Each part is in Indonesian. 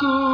to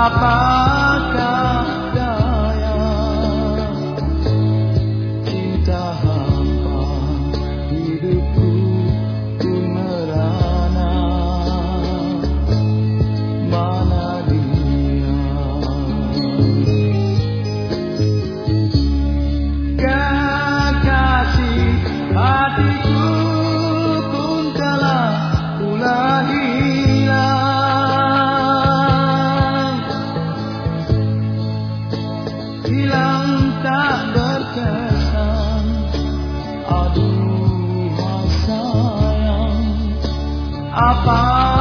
apa hilang tak berkesan. Aduh sayang apakah